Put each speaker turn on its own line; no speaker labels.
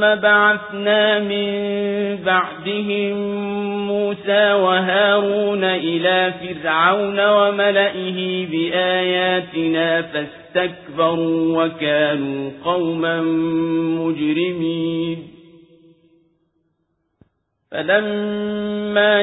بعثنا من بعدهم موسى وهارون إلى فرعون وملئه بآياتنا فاستكبروا وكانوا قوما مجرمين. فلما